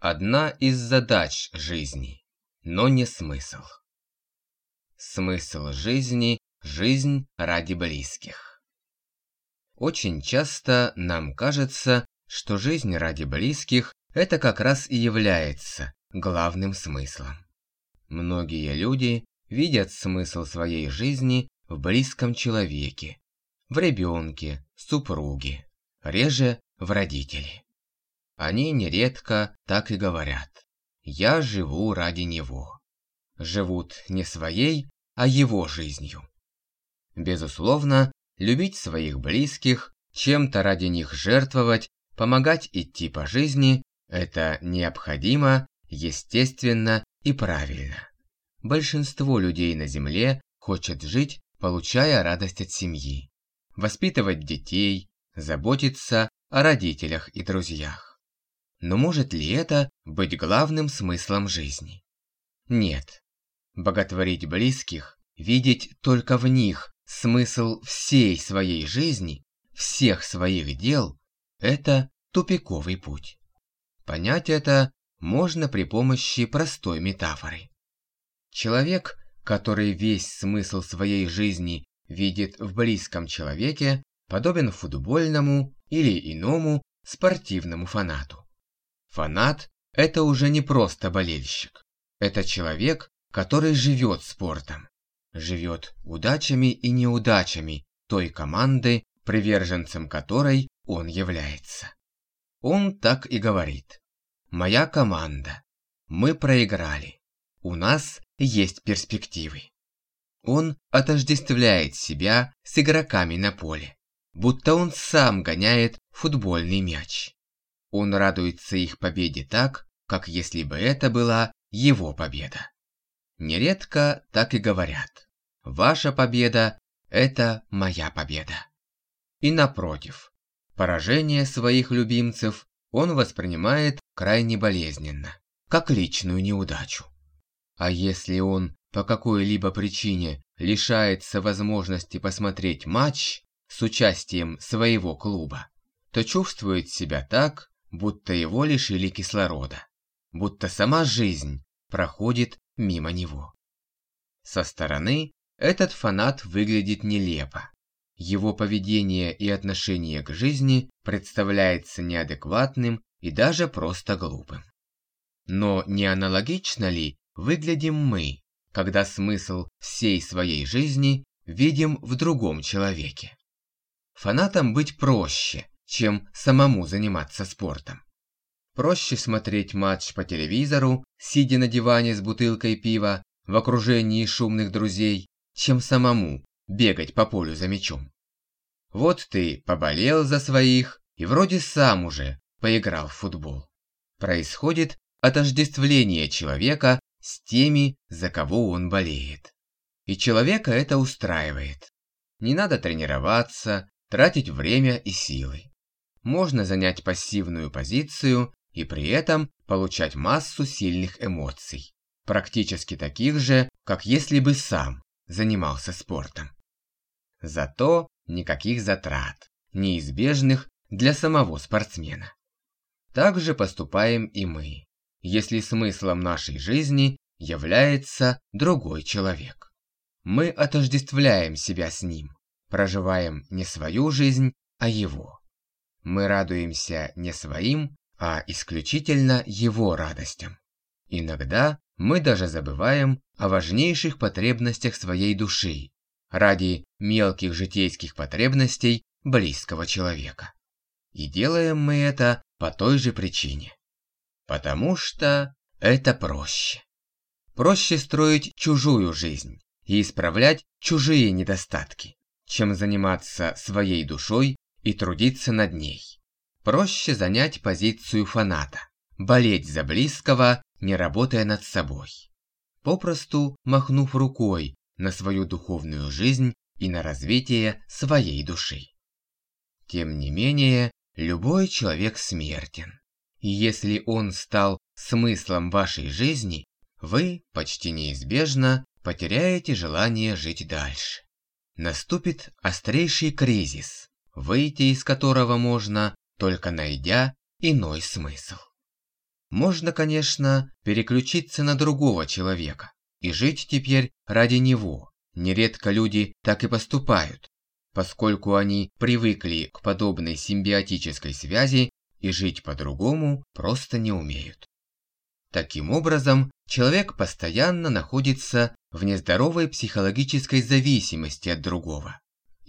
одна из задач жизни, но не смысл. Смысл жизни – жизнь ради близких. Очень часто нам кажется, что жизнь ради близких – это как раз и является главным смыслом. Многие люди видят смысл своей жизни в близком человеке, в ребенке, супруге, реже в родителе. Они нередко так и говорят «я живу ради него». Живут не своей, а его жизнью. Безусловно, любить своих близких, чем-то ради них жертвовать, помогать идти по жизни – это необходимо, естественно и правильно. Большинство людей на Земле хочет жить, получая радость от семьи, воспитывать детей, заботиться о родителях и друзьях. Но может ли это быть главным смыслом жизни? Нет. Боготворить близких, видеть только в них смысл всей своей жизни, всех своих дел – это тупиковый путь. Понять это можно при помощи простой метафоры. Человек, который весь смысл своей жизни видит в близком человеке, подобен футбольному или иному спортивному фанату. Фанат – это уже не просто болельщик. Это человек, который живет спортом, живет удачами и неудачами той команды, приверженцем которой он является. Он так и говорит. «Моя команда. Мы проиграли. У нас есть перспективы. Он отождествляет себя с игроками на поле, будто он сам гоняет футбольный мяч. Он радуется их победе так, как если бы это была его победа. Нередко так и говорят. Ваша победа – это моя победа. И напротив, поражение своих любимцев он воспринимает крайне болезненно, как личную неудачу. А если он по какой-либо причине лишается возможности посмотреть матч с участием своего клуба, то чувствует себя так, будто его лишили кислорода, будто сама жизнь проходит мимо него. Со стороны этот фанат выглядит нелепо. Его поведение и отношение к жизни представляется неадекватным и даже просто глупым. Но не аналогично ли выглядим мы, когда смысл всей своей жизни видим в другом человеке. Фанатам быть проще, чем самому заниматься спортом. Проще смотреть матч по телевизору, сидя на диване с бутылкой пива в окружении шумных друзей, чем самому бегать по полю за мячом. Вот ты поболел за своих и вроде сам уже поиграл в футбол. Происходит отождествление человека с теми, за кого он болеет. И человека это устраивает. Не надо тренироваться, тратить время и силы. Можно занять пассивную позицию и при этом получать массу сильных эмоций, практически таких же, как если бы сам занимался спортом. Зато никаких затрат, неизбежных для самого спортсмена. Так же поступаем и мы если смыслом нашей жизни является другой человек. Мы отождествляем себя с ним, проживаем не свою жизнь, а его. Мы радуемся не своим, а исключительно его радостям. Иногда мы даже забываем о важнейших потребностях своей души ради мелких житейских потребностей близкого человека. И делаем мы это по той же причине. Потому что это проще. Проще строить чужую жизнь и исправлять чужие недостатки, чем заниматься своей душой и трудиться над ней. Проще занять позицию фаната, болеть за близкого, не работая над собой. Попросту махнув рукой на свою духовную жизнь и на развитие своей души. Тем не менее, любой человек смертен. И если он стал смыслом вашей жизни, вы почти неизбежно потеряете желание жить дальше. Наступит острейший кризис, выйти из которого можно, только найдя иной смысл. Можно, конечно, переключиться на другого человека и жить теперь ради него. Нередко люди так и поступают, поскольку они привыкли к подобной симбиотической связи и жить по-другому просто не умеют. Таким образом, человек постоянно находится в нездоровой психологической зависимости от другого,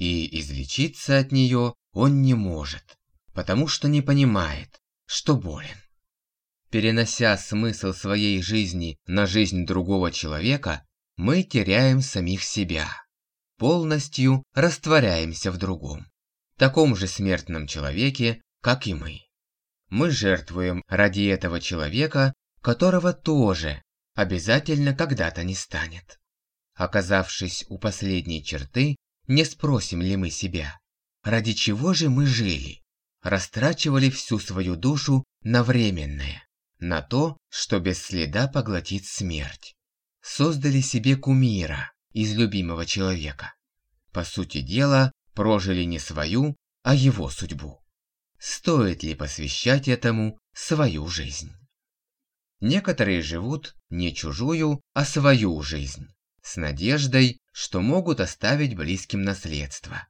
и излечиться от нее он не может, потому что не понимает, что болен. Перенося смысл своей жизни на жизнь другого человека, мы теряем самих себя, полностью растворяемся в другом, таком же смертном человеке, как и мы. Мы жертвуем ради этого человека которого тоже обязательно когда-то не станет. Оказавшись у последней черты, не спросим ли мы себя, ради чего же мы жили, растрачивали всю свою душу на временное, на то, что без следа поглотит смерть. Создали себе кумира из любимого человека. По сути дела, прожили не свою, а его судьбу. Стоит ли посвящать этому свою жизнь? Некоторые живут не чужую, а свою жизнь, с надеждой, что могут оставить близким наследство,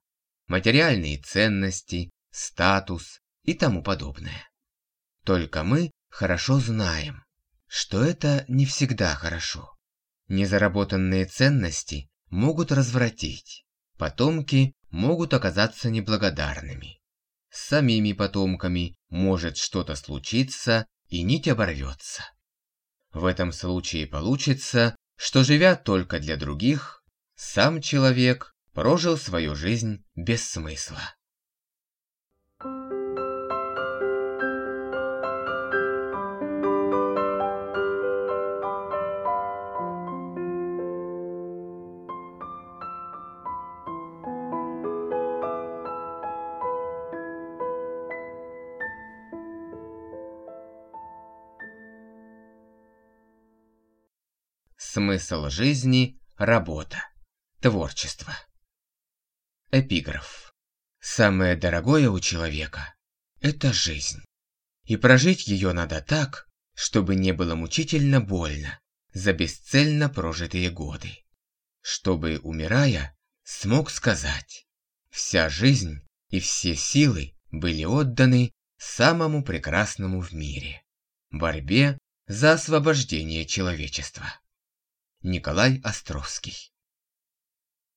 материальные ценности, статус и тому подобное. Только мы хорошо знаем, что это не всегда хорошо. Незаработанные ценности могут развратить, потомки могут оказаться неблагодарными. С самими потомками может что-то случиться, и нить оборвется. В этом случае получится, что живя только для других, сам человек прожил свою жизнь без смысла. Смысл жизни – работа, творчество. Эпиграф. Самое дорогое у человека – это жизнь. И прожить ее надо так, чтобы не было мучительно больно за бесцельно прожитые годы. Чтобы, умирая, смог сказать, вся жизнь и все силы были отданы самому прекрасному в мире – борьбе за освобождение человечества. Николай Островский.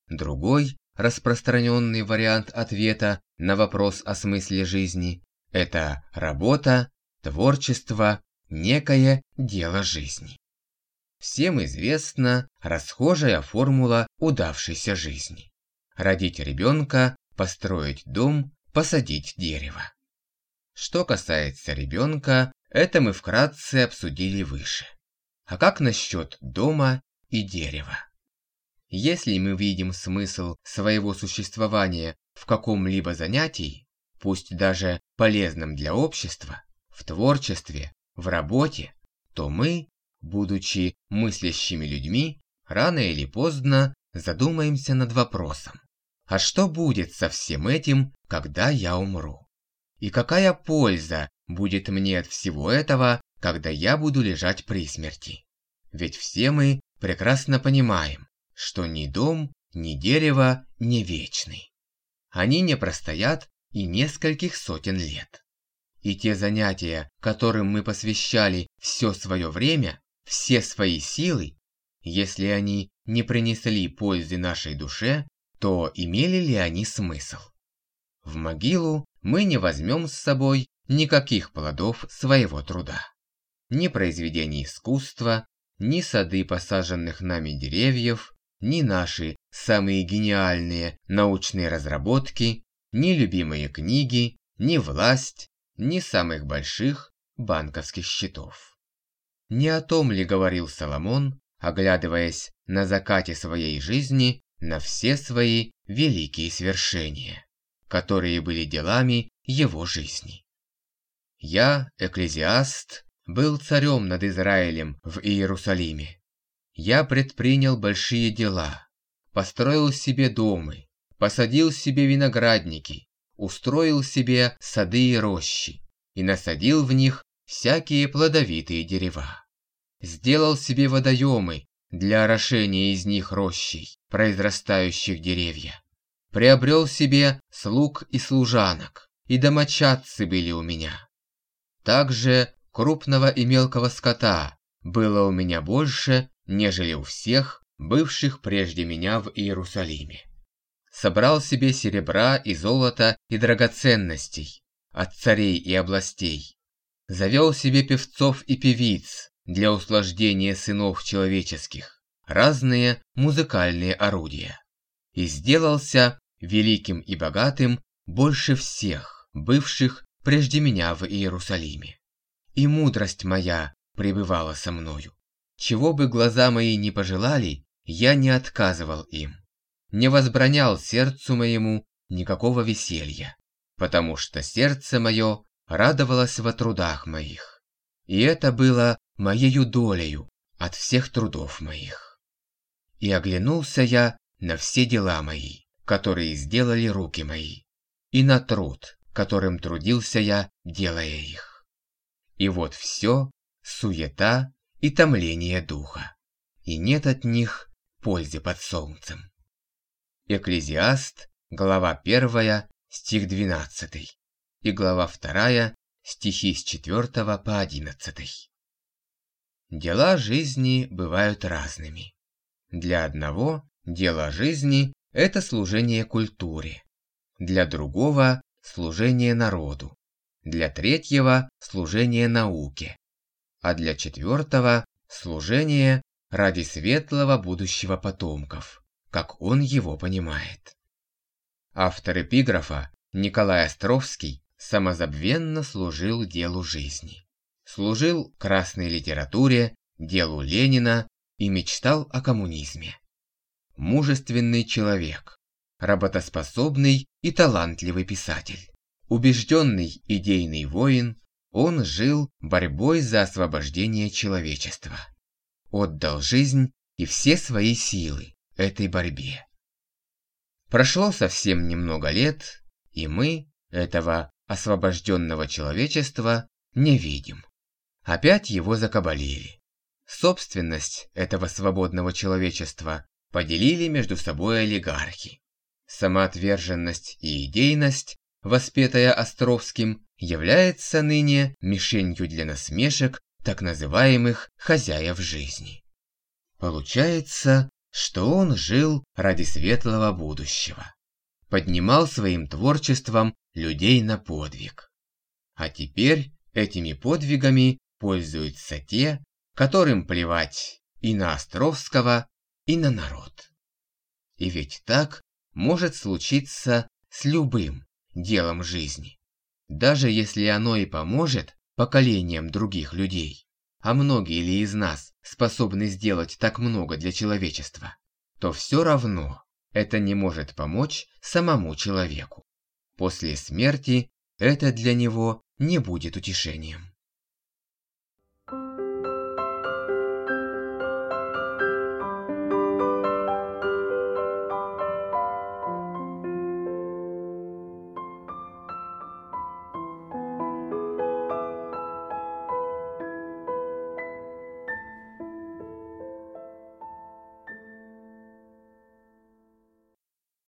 Другой распространенный вариант ответа на вопрос о смысле жизни – это работа, творчество, некое дело жизни. Всем известна расхожая формула удавшейся жизни. Родить ребенка, построить дом, посадить дерево. Что касается ребенка, это мы вкратце обсудили выше. А как насчет дома и дерево. Если мы видим смысл своего существования в каком-либо занятии, пусть даже полезном для общества, в творчестве, в работе, то мы, будучи мыслящими людьми, рано или поздно задумаемся над вопросом. А что будет со всем этим, когда я умру? И какая польза будет мне от всего этого, когда я буду лежать при смерти? Ведь все мы прекрасно понимаем, что ни дом, ни дерево не вечны. Они не простоят и нескольких сотен лет. И те занятия, которым мы посвящали все свое время, все свои силы, если они не принесли пользы нашей душе, то имели ли они смысл? В могилу мы не возьмем с собой никаких плодов своего труда. Ни произведений искусства, ни сады посаженных нами деревьев, ни наши самые гениальные научные разработки, ни любимые книги, ни власть, ни самых больших банковских счетов. Не о том ли говорил Соломон, оглядываясь на закате своей жизни на все свои великие свершения, которые были делами его жизни. Я, экклезиаст, был царем над Израилем в Иерусалиме. Я предпринял большие дела, построил себе домы, посадил себе виноградники, устроил себе сады и рощи и насадил в них всякие плодовитые дерева. Сделал себе водоемы для орошения из них рощей, произрастающих деревья. Приобрел себе слуг и служанок, и домочадцы были у меня. Также крупного и мелкого скота было у меня больше, нежели у всех, бывших прежде меня в Иерусалиме. Собрал себе серебра и золота и драгоценностей от царей и областей. Завел себе певцов и певиц для услаждения сынов человеческих, разные музыкальные орудия. И сделался великим и богатым больше всех, бывших прежде меня в Иерусалиме. И мудрость моя пребывала со мною. Чего бы глаза мои не пожелали, я не отказывал им. Не возбранял сердцу моему никакого веселья, потому что сердце мое радовалось во трудах моих. И это было моею долею от всех трудов моих. И оглянулся я на все дела мои, которые сделали руки мои, и на труд, которым трудился я, делая их. И вот все, суета и томление духа, и нет от них пользы под солнцем. Экклезиаст, глава 1, стих 12, и глава 2, стихи с 4 по 11. Дела жизни бывают разными. Для одного дело жизни – это служение культуре, для другого – служение народу, для третьего – служение науке, а для четвертого – служение ради светлого будущего потомков, как он его понимает. Автор эпиграфа Николай Островский самозабвенно служил делу жизни. Служил красной литературе, делу Ленина и мечтал о коммунизме. Мужественный человек, работоспособный и талантливый писатель, убежденный идейный воин, он жил борьбой за освобождение человечества. Отдал жизнь и все свои силы этой борьбе. Прошло совсем немного лет, и мы этого освобожденного человечества не видим. Опять его закабалили. Собственность этого свободного человечества поделили между собой олигархи. Самоотверженность и идейность, воспетая Островским, является ныне мишенью для насмешек так называемых хозяев жизни. Получается, что он жил ради светлого будущего, поднимал своим творчеством людей на подвиг. А теперь этими подвигами пользуются те, которым плевать и на Островского, и на народ. И ведь так может случиться с любым делом жизни. Даже если оно и поможет поколениям других людей, а многие ли из нас способны сделать так много для человечества, то все равно это не может помочь самому человеку. После смерти это для него не будет утешением.